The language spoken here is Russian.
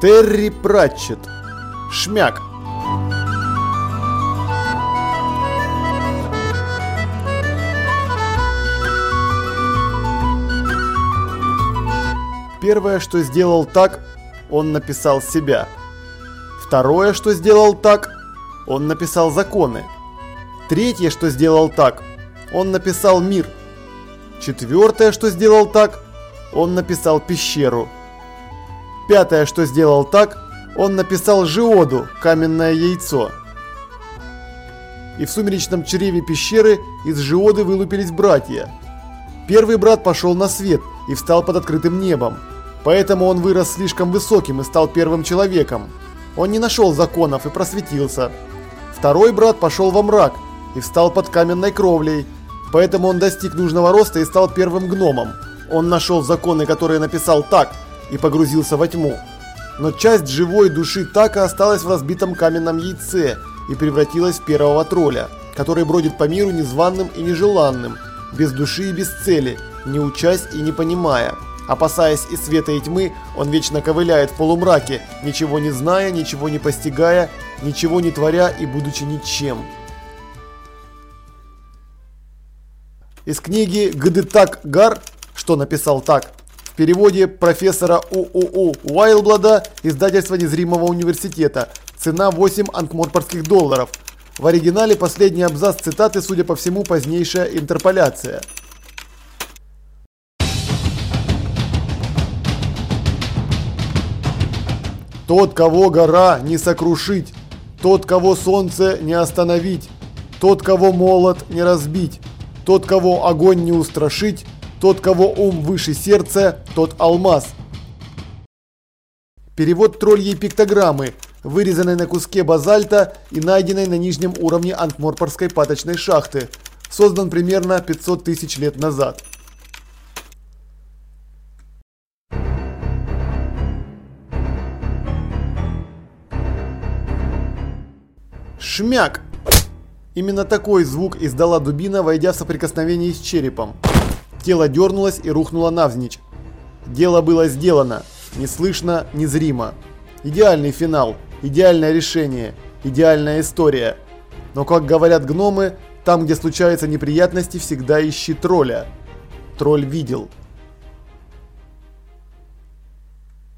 Терри Пратчет. Шмяк. Первое, что сделал так, он написал себя. Второе, что сделал так, он написал законы. Третье, что сделал так, он написал мир. Четвертое, что сделал так, он написал пещеру. Пятое, что сделал так, он написал Жиоду, каменное яйцо. И в сумеречном чреве пещеры из Жиоды вылупились братья. Первый брат пошел на свет и встал под открытым небом. Поэтому он вырос слишком высоким и стал первым человеком. Он не нашел законов и просветился. Второй брат пошел во мрак и встал под каменной кровлей. Поэтому он достиг нужного роста и стал первым гномом. Он нашел законы, которые написал так, и погрузился во тьму. Но часть живой души Така осталась в разбитом каменном яйце и превратилась в первого тролля, который бродит по миру незваным и нежеланным, без души и без цели, не учась и не понимая. Опасаясь и света, и тьмы, он вечно ковыляет в полумраке, ничего не зная, ничего не постигая, ничего не творя и будучи ничем. Из книги «Гдытак Гар», что написал так, переводе профессора УУУ Уайлблада, издательство Незримого университета, цена 8 анкморпорских долларов. В оригинале последний абзац цитаты, судя по всему, позднейшая интерполяция. Тот, кого гора не сокрушить, тот, кого солнце не остановить, тот, кого молот не разбить, тот, кого огонь не устрашить, тот, кого ум выше сердца, тот алмаз. Перевод тролльей пиктограммы, вырезанной на куске базальта и найденной на нижнем уровне Анкморпорской паточной шахты, создан примерно 500 тысяч лет назад. Шмяк! Именно такой звук издала дубина, войдя в соприкосновение с черепом. Тело дернулось и рухнуло навзничь. Дело было сделано. Не слышно, незримо. Идеальный финал, идеальное решение, идеальная история. Но, как говорят гномы, там, где случаются неприятности, всегда ищи тролля. Тролль видел.